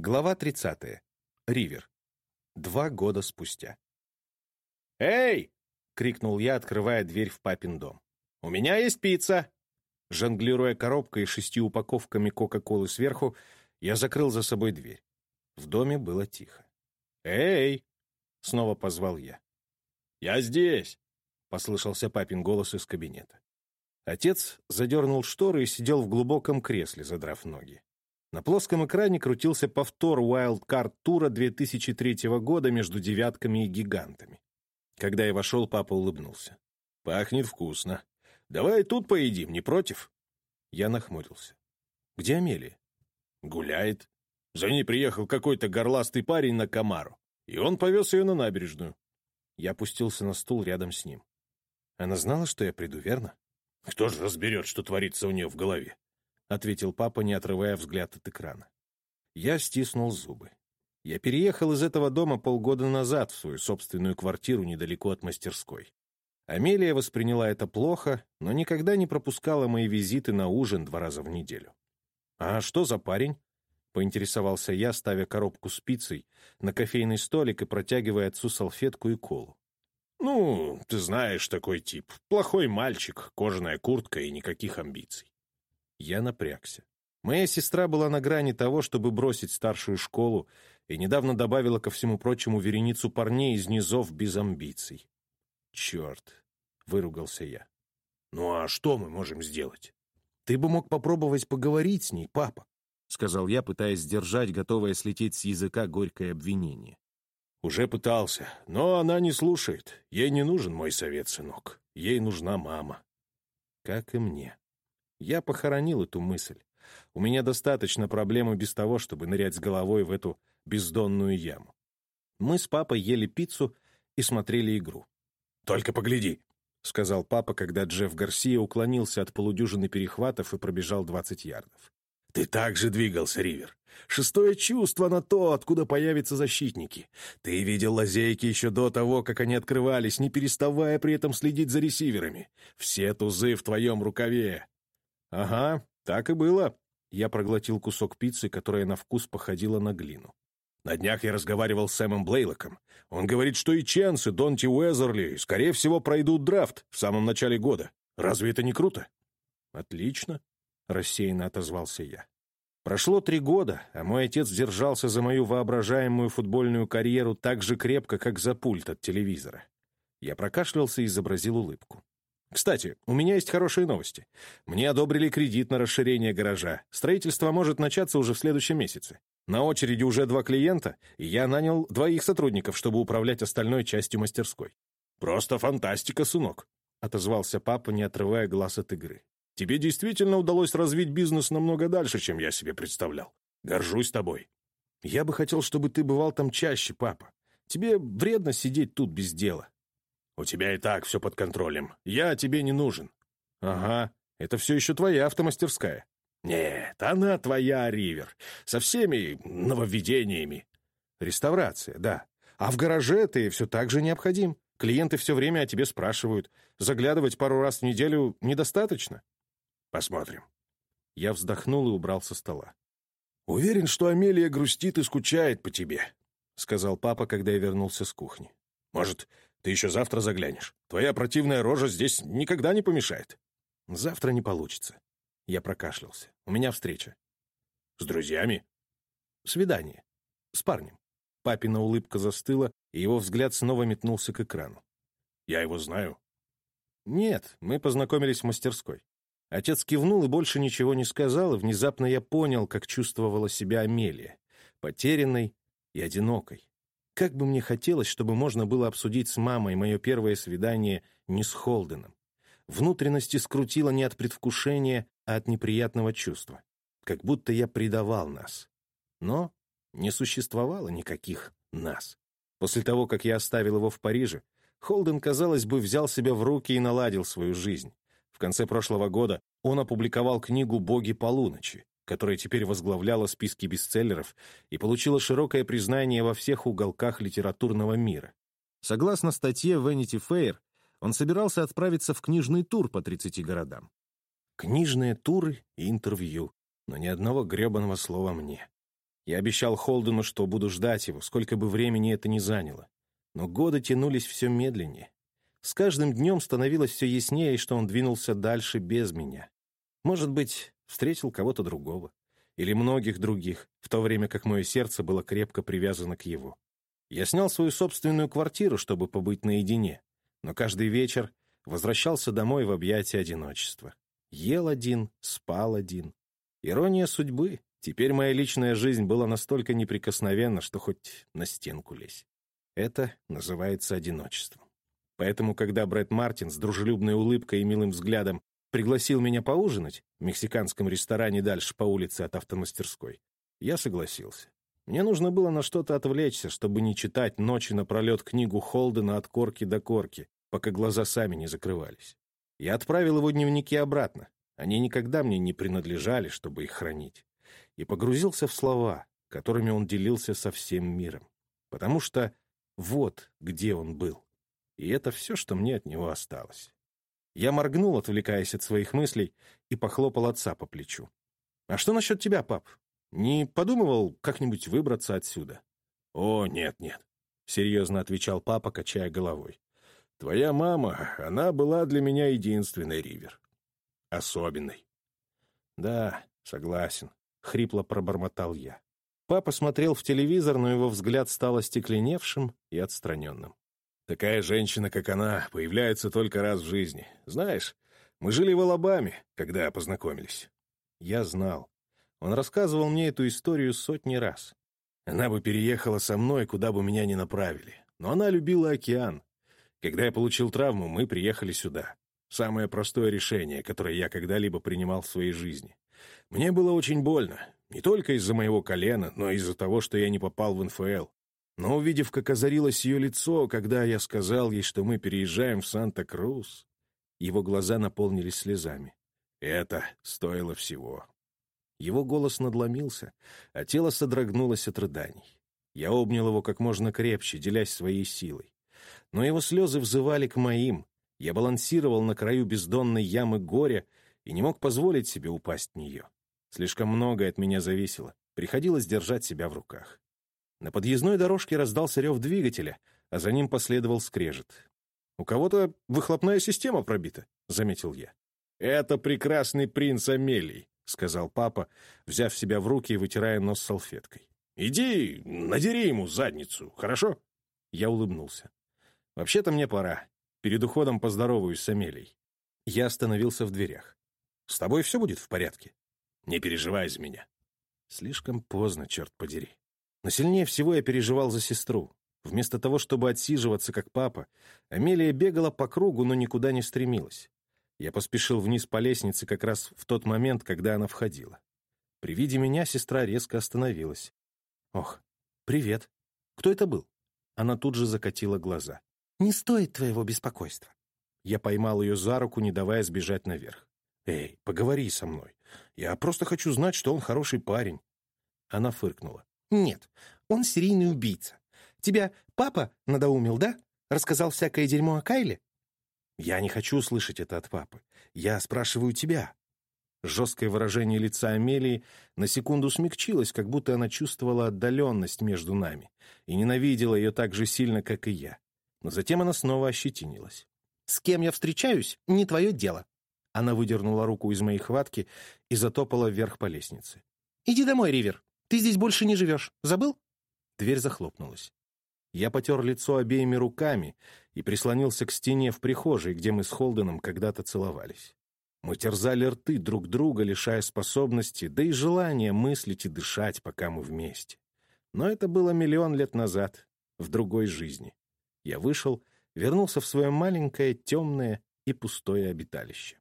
Глава 30. Ривер. Два года спустя. «Эй!» — крикнул я, открывая дверь в папин дом. «У меня есть пицца!» Жонглируя коробкой и шестью упаковками Кока-Колы сверху, я закрыл за собой дверь. В доме было тихо. «Эй!» — снова позвал я. «Я здесь!» — послышался папин голос из кабинета. Отец задернул шторы и сидел в глубоком кресле, задрав ноги. На плоском экране крутился повтор Wild Card тура 2003 года между девятками и гигантами. Когда я вошел, папа улыбнулся. «Пахнет вкусно. Давай тут поедим, не против?» Я нахмурился. «Где Амелия?» «Гуляет. За ней приехал какой-то горластый парень на Камару, и он повез ее на набережную». Я опустился на стул рядом с ним. Она знала, что я приду, верно? «Кто же разберет, что творится у нее в голове?» — ответил папа, не отрывая взгляд от экрана. Я стиснул зубы. Я переехал из этого дома полгода назад в свою собственную квартиру недалеко от мастерской. Амелия восприняла это плохо, но никогда не пропускала мои визиты на ужин два раза в неделю. «А что за парень?» — поинтересовался я, ставя коробку с пиццей на кофейный столик и протягивая отцу салфетку и колу. «Ну, ты знаешь такой тип. Плохой мальчик, кожаная куртка и никаких амбиций. Я напрягся. Моя сестра была на грани того, чтобы бросить старшую школу, и недавно добавила ко всему прочему вереницу парней из низов без амбиций. «Черт!» — выругался я. «Ну а что мы можем сделать?» «Ты бы мог попробовать поговорить с ней, папа», — сказал я, пытаясь сдержать, готовое слететь с языка горькое обвинение. «Уже пытался, но она не слушает. Ей не нужен мой совет, сынок. Ей нужна мама». «Как и мне». Я похоронил эту мысль. У меня достаточно проблем и без того, чтобы нырять с головой в эту бездонную яму. Мы с папой ели пиццу и смотрели игру. «Только погляди», — сказал папа, когда Джефф Гарсия уклонился от полудюжины перехватов и пробежал 20 ярдов. «Ты так же двигался, Ривер. Шестое чувство на то, откуда появятся защитники. Ты видел лазейки еще до того, как они открывались, не переставая при этом следить за ресиверами. Все тузы в твоем рукаве. «Ага, так и было». Я проглотил кусок пиццы, которая на вкус походила на глину. На днях я разговаривал с Сэмом Блейлоком. Он говорит, что и Ченс, и Донти Уэзерли, скорее всего, пройдут драфт в самом начале года. Разве это не круто? Отлично, — рассеянно отозвался я. Прошло три года, а мой отец держался за мою воображаемую футбольную карьеру так же крепко, как за пульт от телевизора. Я прокашлялся и изобразил улыбку. Кстати, у меня есть хорошие новости. Мне одобрили кредит на расширение гаража. Строительство может начаться уже в следующем месяце. На очереди уже два клиента, и я нанял двоих сотрудников, чтобы управлять остальной частью мастерской. «Просто фантастика, сынок», — отозвался папа, не отрывая глаз от игры. «Тебе действительно удалось развить бизнес намного дальше, чем я себе представлял. Горжусь тобой». «Я бы хотел, чтобы ты бывал там чаще, папа. Тебе вредно сидеть тут без дела». «У тебя и так все под контролем. Я тебе не нужен». «Ага, это все еще твоя автомастерская». «Нет, она твоя, Ривер, со всеми нововведениями». «Реставрация, да. А в гараже ты все так же необходим. Клиенты все время о тебе спрашивают. Заглядывать пару раз в неделю недостаточно?» «Посмотрим». Я вздохнул и убрал со стола. «Уверен, что Амелия грустит и скучает по тебе», — сказал папа, когда я вернулся с кухни. «Может, ты еще завтра заглянешь. Твоя противная рожа здесь никогда не помешает». «Завтра не получится». Я прокашлялся. «У меня встреча». «С друзьями?» «Свидание. С парнем». Папина улыбка застыла, и его взгляд снова метнулся к экрану. «Я его знаю». «Нет, мы познакомились в мастерской». Отец кивнул и больше ничего не сказал, и внезапно я понял, как чувствовала себя Амелия, потерянной и одинокой. Как бы мне хотелось, чтобы можно было обсудить с мамой мое первое свидание не с Холденом. Внутренности скрутило не от предвкушения, а от неприятного чувства. Как будто я предавал нас. Но не существовало никаких нас. После того, как я оставил его в Париже, Холден, казалось бы, взял себя в руки и наладил свою жизнь. В конце прошлого года он опубликовал книгу «Боги полуночи», которая теперь возглавляла списки бестселлеров и получила широкое признание во всех уголках литературного мира. Согласно статье Vanity Fair, он собирался отправиться в книжный тур по 30 городам. Книжные туры и интервью, но ни одного гребаного слова мне. Я обещал Холдену, что буду ждать его, сколько бы времени это ни заняло. Но годы тянулись все медленнее. С каждым днем становилось все яснее, что он двинулся дальше без меня. Может быть, встретил кого-то другого. Или многих других, в то время как мое сердце было крепко привязано к его. Я снял свою собственную квартиру, чтобы побыть наедине, но каждый вечер возвращался домой в объятия одиночества. Ел один, спал один. Ирония судьбы. Теперь моя личная жизнь была настолько неприкосновенна, что хоть на стенку лезь. Это называется одиночеством. Поэтому, когда Брэд Мартин с дружелюбной улыбкой и милым взглядом пригласил меня поужинать в мексиканском ресторане дальше по улице от автомастерской, я согласился. Мне нужно было на что-то отвлечься, чтобы не читать ночи напролет книгу Холдена от корки до корки, пока глаза сами не закрывались. Я отправил его дневники обратно. Они никогда мне не принадлежали, чтобы их хранить. И погрузился в слова, которыми он делился со всем миром. Потому что вот где он был. И это все, что мне от него осталось. Я моргнул, отвлекаясь от своих мыслей, и похлопал отца по плечу. «А что насчет тебя, пап? Не подумывал как-нибудь выбраться отсюда?» «О, нет-нет», — серьезно отвечал папа, качая головой. «Твоя мама, она была для меня единственной, Ривер. Особенной». «Да, согласен», — хрипло пробормотал я. Папа смотрел в телевизор, но его взгляд стал остекленевшим и отстраненным. Такая женщина, как она, появляется только раз в жизни. Знаешь, мы жили в Алабаме, когда познакомились. Я знал. Он рассказывал мне эту историю сотни раз. Она бы переехала со мной, куда бы меня ни направили. Но она любила океан. Когда я получил травму, мы приехали сюда. Самое простое решение, которое я когда-либо принимал в своей жизни. Мне было очень больно. Не только из-за моего колена, но и из-за того, что я не попал в НФЛ. Но увидев, как озарилось ее лицо, когда я сказал ей, что мы переезжаем в Санта-Крус, его глаза наполнились слезами. Это стоило всего. Его голос надломился, а тело содрогнулось от рыданий. Я обнял его как можно крепче, делясь своей силой. Но его слезы взывали к моим. Я балансировал на краю бездонной ямы горя и не мог позволить себе упасть в нее. Слишком многое от меня зависело. Приходилось держать себя в руках. На подъездной дорожке раздался рев двигателя, а за ним последовал скрежет. «У кого-то выхлопная система пробита», — заметил я. «Это прекрасный принц Амелий», — сказал папа, взяв себя в руки и вытирая нос салфеткой. «Иди, надери ему задницу, хорошо?» Я улыбнулся. «Вообще-то мне пора. Перед уходом поздороваюсь с Амелией». Я остановился в дверях. «С тобой все будет в порядке?» «Не переживай за меня». Слишком поздно, черт подери. Но сильнее всего я переживал за сестру. Вместо того, чтобы отсиживаться, как папа, Амелия бегала по кругу, но никуда не стремилась. Я поспешил вниз по лестнице как раз в тот момент, когда она входила. При виде меня сестра резко остановилась. «Ох, привет. Кто это был?» Она тут же закатила глаза. «Не стоит твоего беспокойства». Я поймал ее за руку, не давая сбежать наверх. «Эй, поговори со мной. Я просто хочу знать, что он хороший парень». Она фыркнула. «Нет, он серийный убийца. Тебя папа надоумил, да? Рассказал всякое дерьмо о Кайле?» «Я не хочу слышать это от папы. Я спрашиваю тебя». Жесткое выражение лица Амелии на секунду смягчилось, как будто она чувствовала отдаленность между нами и ненавидела ее так же сильно, как и я. Но затем она снова ощетинилась. «С кем я встречаюсь, не твое дело». Она выдернула руку из моей хватки и затопала вверх по лестнице. «Иди домой, Ривер. Ты здесь больше не живешь. Забыл?» Дверь захлопнулась. Я потер лицо обеими руками и прислонился к стене в прихожей, где мы с Холденом когда-то целовались. Мы терзали рты друг друга, лишая способности, да и желания мыслить и дышать, пока мы вместе. Но это было миллион лет назад, в другой жизни. Я вышел, вернулся в свое маленькое, темное и пустое обиталище.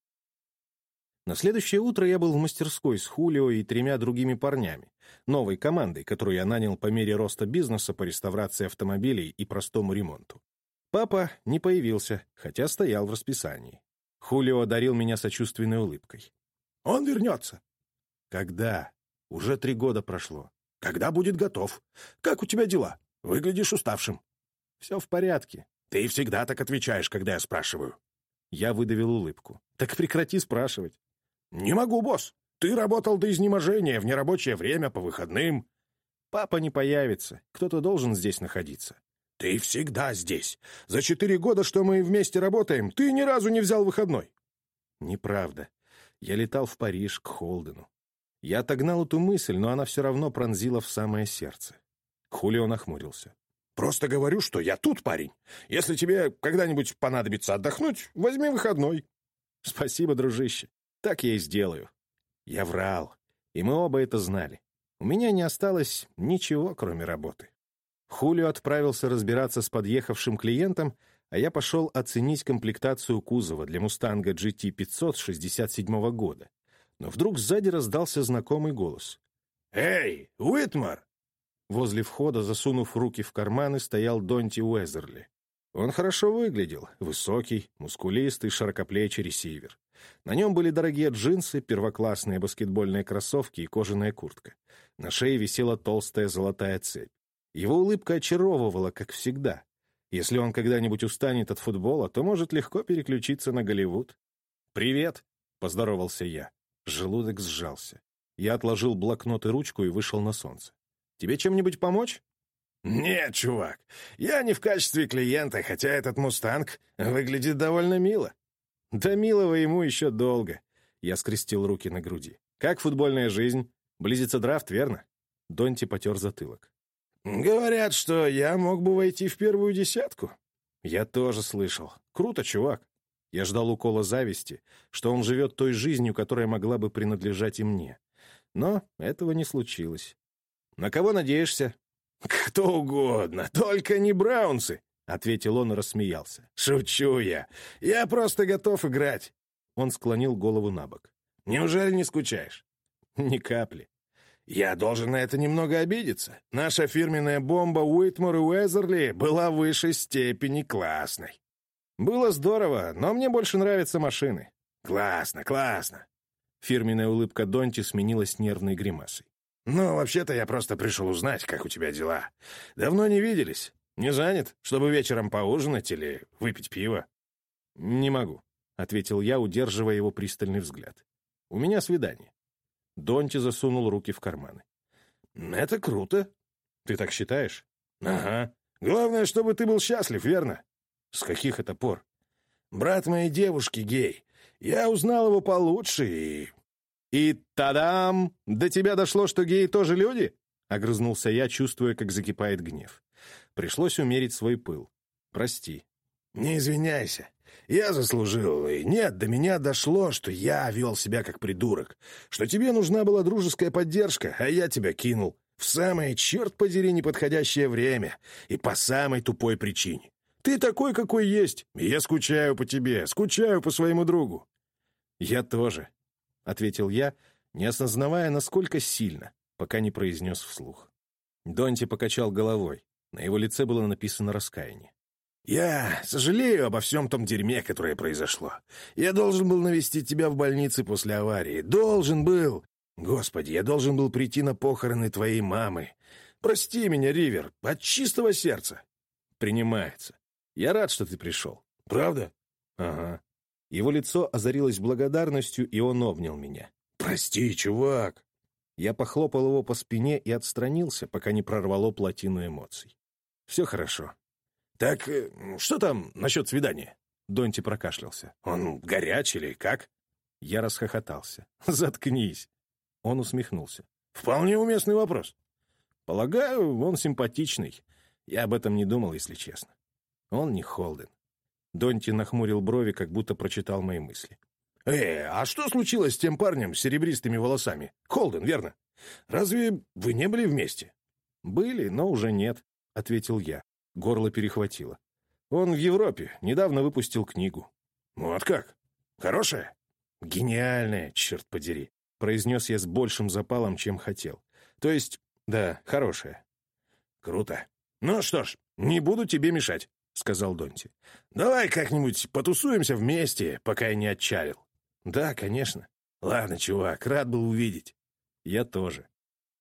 На следующее утро я был в мастерской с Хулио и тремя другими парнями, новой командой, которую я нанял по мере роста бизнеса по реставрации автомобилей и простому ремонту. Папа не появился, хотя стоял в расписании. Хулио одарил меня сочувственной улыбкой. «Он вернется». «Когда?» «Уже три года прошло». «Когда будет готов? Как у тебя дела? Выглядишь уставшим». «Все в порядке». «Ты всегда так отвечаешь, когда я спрашиваю». Я выдавил улыбку. «Так прекрати спрашивать». «Не могу, босс. Ты работал до изнеможения в нерабочее время по выходным». Папа не появится, кто-то должен здесь находиться. Ты всегда здесь. За четыре года, что мы вместе работаем, ты ни разу не взял выходной. Неправда. Я летал в Париж к Холдену. Я отогнал эту мысль, но она все равно пронзила в самое сердце. Хулио нахмурился. «Просто говорю, что я тут, парень. Если тебе когда-нибудь понадобится отдохнуть, возьми выходной». «Спасибо, дружище. Так я и сделаю». Я врал, и мы оба это знали. У меня не осталось ничего, кроме работы. Хулио отправился разбираться с подъехавшим клиентом, а я пошел оценить комплектацию кузова для «Мустанга GT500» 67 года. Но вдруг сзади раздался знакомый голос. «Эй, Уитмар!» Возле входа, засунув руки в карманы, стоял Донти Уэзерли. Он хорошо выглядел, высокий, мускулистый, широкоплечий ресивер. На нем были дорогие джинсы, первоклассные баскетбольные кроссовки и кожаная куртка. На шее висела толстая золотая цепь. Его улыбка очаровывала, как всегда. Если он когда-нибудь устанет от футбола, то может легко переключиться на Голливуд. «Привет!» — поздоровался я. Желудок сжался. Я отложил блокнот и ручку и вышел на солнце. «Тебе чем-нибудь помочь?» «Нет, чувак, я не в качестве клиента, хотя этот «Мустанг» выглядит довольно мило». «Да милого ему еще долго», — я скрестил руки на груди. «Как футбольная жизнь? Близится драфт, верно?» Донти потер затылок. «Говорят, что я мог бы войти в первую десятку». «Я тоже слышал. Круто, чувак. Я ждал укола зависти, что он живет той жизнью, которая могла бы принадлежать и мне. Но этого не случилось. На кого надеешься?» «Кто угодно, только не Браунсы», — ответил он и рассмеялся. «Шучу я. Я просто готов играть». Он склонил голову на бок. «Неужели не скучаешь?» «Ни капли». «Я должен на это немного обидеться. Наша фирменная бомба Уитмор и Уэзерли была в высшей степени классной». «Было здорово, но мне больше нравятся машины». «Классно, классно». Фирменная улыбка Донти сменилась нервной гримасой. «Ну, вообще-то я просто пришел узнать, как у тебя дела. Давно не виделись. Не занят, чтобы вечером поужинать или выпить пиво?» «Не могу», — ответил я, удерживая его пристальный взгляд. «У меня свидание». Донти засунул руки в карманы. «Это круто». «Ты так считаешь?» «Ага. Главное, чтобы ты был счастлив, верно?» «С каких это пор?» «Брат моей девушки гей. Я узнал его получше и «И тадам! До тебя дошло, что геи тоже люди?» — огрызнулся я, чувствуя, как закипает гнев. Пришлось умерить свой пыл. «Прости». «Не извиняйся. Я заслужил, и нет, до меня дошло, что я вел себя как придурок, что тебе нужна была дружеская поддержка, а я тебя кинул. В самое, черт подери, неподходящее время и по самой тупой причине. Ты такой, какой есть, и я скучаю по тебе, скучаю по своему другу». «Я тоже», ответил я, не осознавая, насколько сильно, пока не произнес вслух. Донти покачал головой. На его лице было написано раскаяние. «Я сожалею обо всем том дерьме, которое произошло. Я должен был навестить тебя в больнице после аварии. Должен был! Господи, я должен был прийти на похороны твоей мамы. Прости меня, Ривер, от чистого сердца». «Принимается. Я рад, что ты пришел». «Правда?» «Ага. Его лицо озарилось благодарностью, и он обнял меня. «Прости, чувак!» Я похлопал его по спине и отстранился, пока не прорвало плотину эмоций. «Все хорошо». «Так э, что там насчет свидания?» Донти прокашлялся. «Он горячий или как?» Я расхохотался. «Заткнись!» Он усмехнулся. «Вполне уместный вопрос». «Полагаю, он симпатичный. Я об этом не думал, если честно. Он не Холден. Донти нахмурил брови, как будто прочитал мои мысли. «Э, а что случилось с тем парнем с серебристыми волосами? Холден, верно? Разве вы не были вместе?» «Были, но уже нет», — ответил я. Горло перехватило. «Он в Европе. Недавно выпустил книгу». «Вот как? Хорошая?» «Гениальная, черт подери», — произнес я с большим запалом, чем хотел. «То есть, да, хорошая». «Круто. Ну что ж, не буду тебе мешать. — сказал Донти. «Давай как-нибудь потусуемся вместе, пока я не отчалил». «Да, конечно». «Ладно, чувак, рад был увидеть». «Я тоже».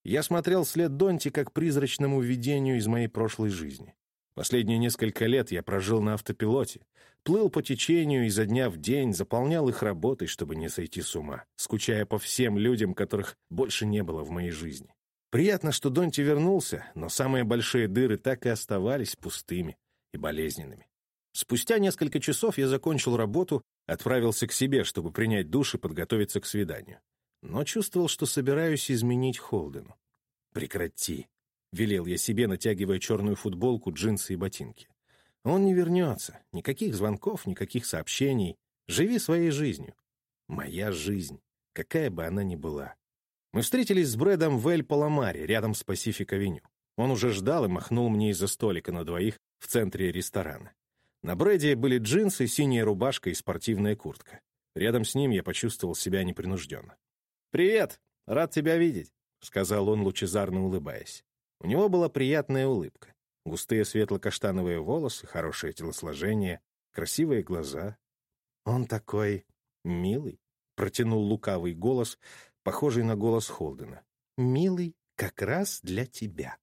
Я смотрел след Донти как призрачному видению из моей прошлой жизни. Последние несколько лет я прожил на автопилоте, плыл по течению изо дня в день, заполнял их работой, чтобы не сойти с ума, скучая по всем людям, которых больше не было в моей жизни. Приятно, что Донти вернулся, но самые большие дыры так и оставались пустыми и болезненными. Спустя несколько часов я закончил работу, отправился к себе, чтобы принять душ и подготовиться к свиданию. Но чувствовал, что собираюсь изменить Холдену. «Прекрати», — велел я себе, натягивая черную футболку, джинсы и ботинки. «Он не вернется. Никаких звонков, никаких сообщений. Живи своей жизнью. Моя жизнь, какая бы она ни была. Мы встретились с Брэдом в Эль-Паламаре, рядом с Пасифик-авеню. Он уже ждал и махнул мне из-за столика на двоих в центре ресторана. На Брэде были джинсы, синяя рубашка и спортивная куртка. Рядом с ним я почувствовал себя непринужденно. «Привет! Рад тебя видеть!» — сказал он, лучезарно улыбаясь. У него была приятная улыбка. Густые светло-каштановые волосы, хорошее телосложение, красивые глаза. «Он такой милый!» — протянул лукавый голос, похожий на голос Холдена. «Милый, как раз для тебя».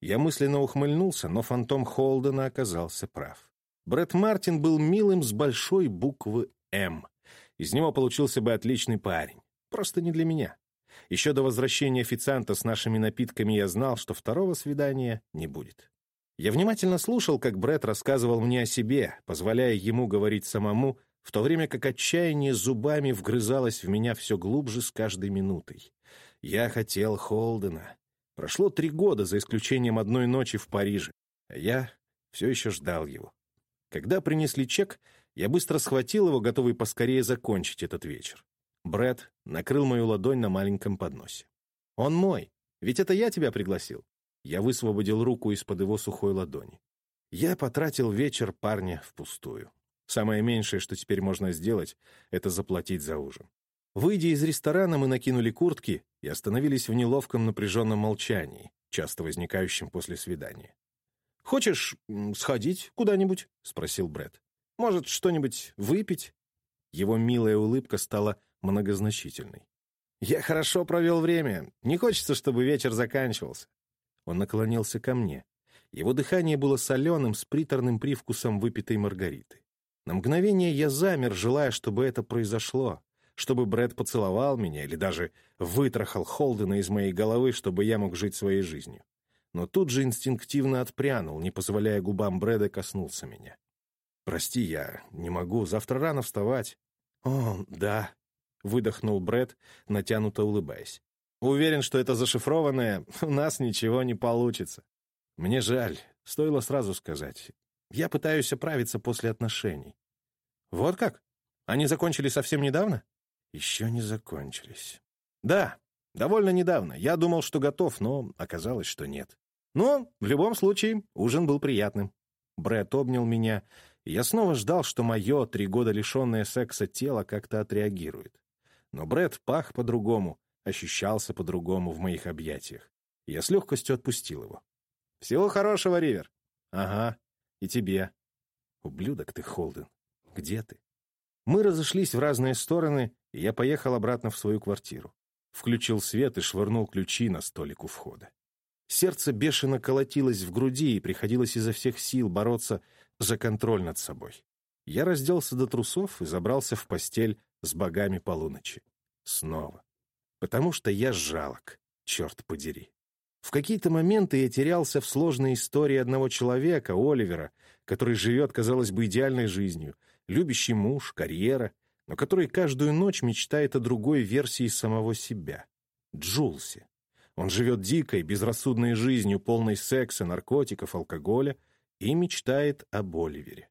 Я мысленно ухмыльнулся, но фантом Холдена оказался прав. Брэд Мартин был милым с большой буквы «М». Из него получился бы отличный парень. Просто не для меня. Еще до возвращения официанта с нашими напитками я знал, что второго свидания не будет. Я внимательно слушал, как Брэд рассказывал мне о себе, позволяя ему говорить самому, в то время как отчаяние зубами вгрызалось в меня все глубже с каждой минутой. Я хотел Холдена. Прошло три года, за исключением одной ночи в Париже, а я все еще ждал его. Когда принесли чек, я быстро схватил его, готовый поскорее закончить этот вечер. Брэд накрыл мою ладонь на маленьком подносе. «Он мой, ведь это я тебя пригласил». Я высвободил руку из-под его сухой ладони. Я потратил вечер парня впустую. Самое меньшее, что теперь можно сделать, это заплатить за ужин. Выйдя из ресторана, мы накинули куртки и остановились в неловком напряженном молчании, часто возникающем после свидания. «Хочешь сходить куда-нибудь?» — спросил Брэд. «Может, что-нибудь выпить?» Его милая улыбка стала многозначительной. «Я хорошо провел время. Не хочется, чтобы вечер заканчивался». Он наклонился ко мне. Его дыхание было соленым, с приторным привкусом выпитой маргариты. На мгновение я замер, желая, чтобы это произошло, чтобы Брэд поцеловал меня или даже вытрахал Холдена из моей головы, чтобы я мог жить своей жизнью. Но тут же инстинктивно отпрянул, не позволяя губам Брэда коснуться меня. «Прости, я не могу, завтра рано вставать». «О, да», — выдохнул Брэд, натянуто улыбаясь. «Уверен, что это зашифрованное, у нас ничего не получится». «Мне жаль, стоило сразу сказать. Я пытаюсь оправиться после отношений. Вот как? Они закончились совсем недавно? Еще не закончились. Да, довольно недавно. Я думал, что готов, но оказалось, что нет. Но, в любом случае, ужин был приятным. Брэд обнял меня, и я снова ждал, что мое три года лишенное секса тело как-то отреагирует. Но Брэд пах по-другому, ощущался по-другому в моих объятиях. Я с легкостью отпустил его. «Всего хорошего, Ривер!» «Ага, и тебе. Ублюдок ты, Холден. Где ты? Мы разошлись в разные стороны, и я поехал обратно в свою квартиру. Включил свет и швырнул ключи на столик у входа. Сердце бешено колотилось в груди, и приходилось изо всех сил бороться за контроль над собой. Я разделся до трусов и забрался в постель с богами полуночи. Снова. Потому что я жалок, черт подери. В какие-то моменты я терялся в сложной истории одного человека, Оливера, который живет, казалось бы, идеальной жизнью, любящий муж, карьера, но который каждую ночь мечтает о другой версии самого себя — Джулсе. Он живет дикой, безрассудной жизнью, полной секса, наркотиков, алкоголя и мечтает об Оливере.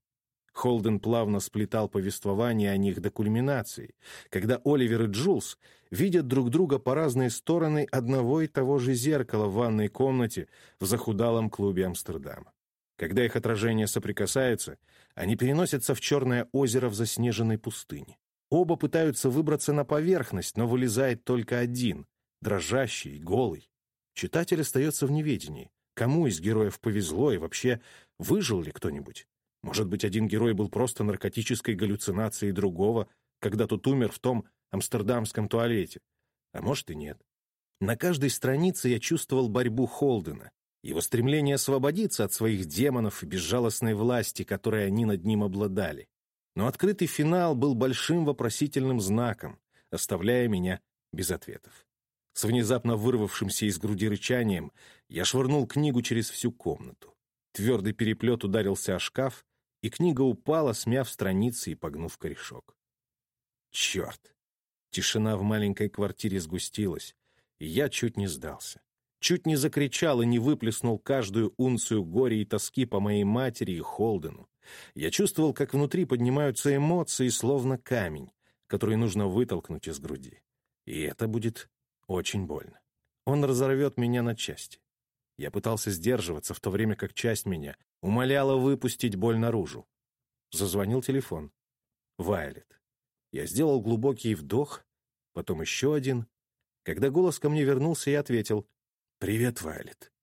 Холден плавно сплетал повествование о них до кульминации, когда Оливер и Джулс видят друг друга по разные стороны одного и того же зеркала в ванной комнате в захудалом клубе Амстердама. Когда их отражения соприкасаются, они переносятся в черное озеро в заснеженной пустыне. Оба пытаются выбраться на поверхность, но вылезает только один, дрожащий, голый. Читатель остается в неведении, кому из героев повезло и вообще выжил ли кто-нибудь. Может быть, один герой был просто наркотической галлюцинацией другого, когда тот умер в том амстердамском туалете. А может и нет. На каждой странице я чувствовал борьбу Холдена, его стремление освободиться от своих демонов и безжалостной власти, которой они над ним обладали. Но открытый финал был большим вопросительным знаком, оставляя меня без ответов. С внезапно вырвавшимся из груди рычанием я швырнул книгу через всю комнату. Твердый переплет ударился о шкаф, и книга упала, смяв страницы и погнув корешок. Черт! Тишина в маленькой квартире сгустилась, и я чуть не сдался. Чуть не закричал и не выплеснул каждую унцию горя и тоски по моей матери и Холдену. Я чувствовал, как внутри поднимаются эмоции, словно камень, который нужно вытолкнуть из груди. И это будет очень больно. Он разорвет меня на части. Я пытался сдерживаться, в то время как часть меня умоляла выпустить боль наружу. Зазвонил телефон. Вайлет. Я сделал глубокий вдох, потом еще один. Когда голос ко мне вернулся, я ответил «Привет, Вайлет».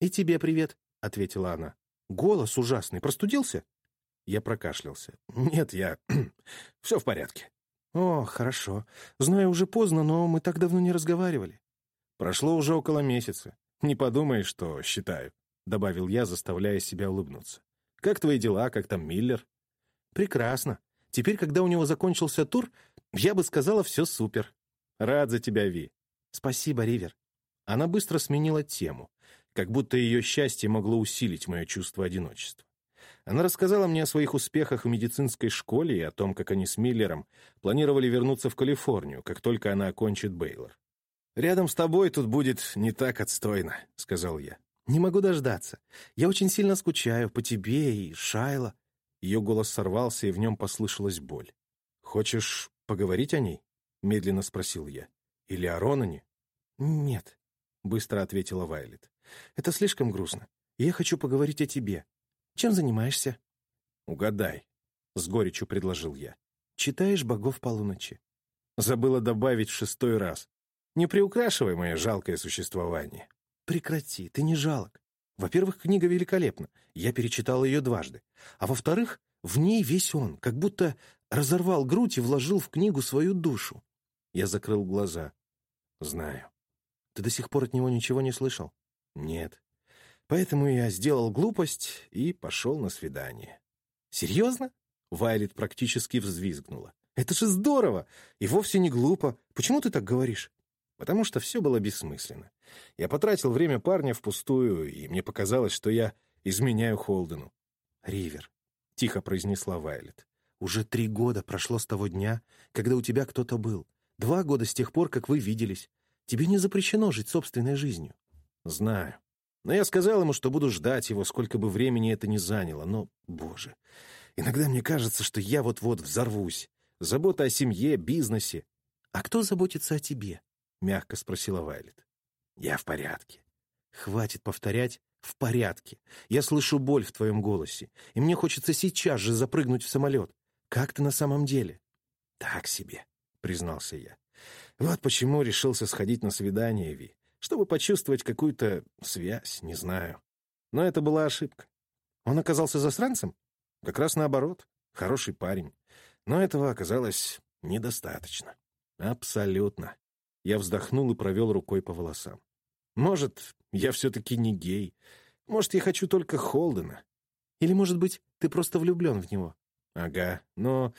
«И тебе привет», — ответила она. «Голос ужасный. Простудился?» Я прокашлялся. «Нет, я... Все в порядке». «О, хорошо. Знаю, уже поздно, но мы так давно не разговаривали». «Прошло уже около месяца. Не подумай, что считаю», — добавил я, заставляя себя улыбнуться. «Как твои дела? Как там Миллер?» «Прекрасно. Теперь, когда у него закончился тур, я бы сказала, все супер. Рад за тебя, Ви». «Спасибо, Ривер». Она быстро сменила тему, как будто ее счастье могло усилить мое чувство одиночества. Она рассказала мне о своих успехах в медицинской школе и о том, как они с Миллером планировали вернуться в Калифорнию, как только она окончит Бейлор. «Рядом с тобой тут будет не так отстойно», — сказал я. «Не могу дождаться. Я очень сильно скучаю по тебе и Шайла». Ее голос сорвался, и в нем послышалась боль. «Хочешь поговорить о ней?» — медленно спросил я. «Или о Ронане?» «Нет», — быстро ответила Вайлет. «Это слишком грустно. Я хочу поговорить о тебе. Чем занимаешься?» «Угадай», — с горечью предложил я. «Читаешь богов полуночи». Забыла добавить в шестой раз. «Не приукрашивай мое жалкое существование». «Прекрати, ты не жалок. Во-первых, книга великолепна. Я перечитал ее дважды. А во-вторых, в ней весь он, как будто разорвал грудь и вложил в книгу свою душу. Я закрыл глаза. Знаю. Ты до сих пор от него ничего не слышал? Нет. Поэтому я сделал глупость и пошел на свидание. «Серьезно?» — Вайлет практически взвизгнула. «Это же здорово! И вовсе не глупо. Почему ты так говоришь?» «Потому что все было бессмысленно. Я потратил время парня впустую, и мне показалось, что я изменяю Холдену». «Ривер», — тихо произнесла Вайлет, — «уже три года прошло с того дня, когда у тебя кто-то был. Два года с тех пор, как вы виделись. Тебе не запрещено жить собственной жизнью». «Знаю. Но я сказал ему, что буду ждать его, сколько бы времени это ни заняло. Но, боже, иногда мне кажется, что я вот-вот взорвусь. Забота о семье, бизнесе. «А кто заботится о тебе?» — мягко спросила Вайлет. «Я в порядке». «Хватит повторять «в порядке». Я слышу боль в твоем голосе, и мне хочется сейчас же запрыгнуть в самолет. Как ты на самом деле?» «Так себе», — признался я. «Вот почему решился сходить на свидание, Ви чтобы почувствовать какую-то связь, не знаю. Но это была ошибка. Он оказался засранцем? Как раз наоборот. Хороший парень. Но этого оказалось недостаточно. Абсолютно. Я вздохнул и провел рукой по волосам. Может, я все-таки не гей. Может, я хочу только Холдена. Или, может быть, ты просто влюблен в него? Ага, но,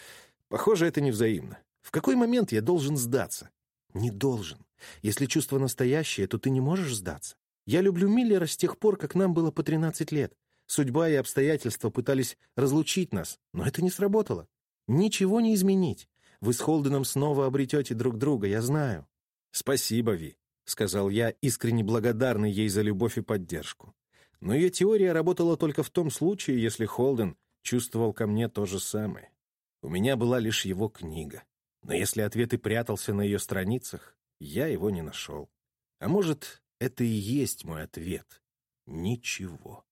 похоже, это невзаимно. В какой момент я должен сдаться? Не должен. Если чувство настоящее, то ты не можешь сдаться. Я люблю Миллера с тех пор, как нам было по 13 лет. Судьба и обстоятельства пытались разлучить нас, но это не сработало. Ничего не изменить. Вы с Холденом снова обретете друг друга, я знаю. Спасибо, Ви, — сказал я, искренне благодарный ей за любовь и поддержку. Но ее теория работала только в том случае, если Холден чувствовал ко мне то же самое. У меня была лишь его книга. Но если ответ и прятался на ее страницах, я его не нашел. А может, это и есть мой ответ. Ничего.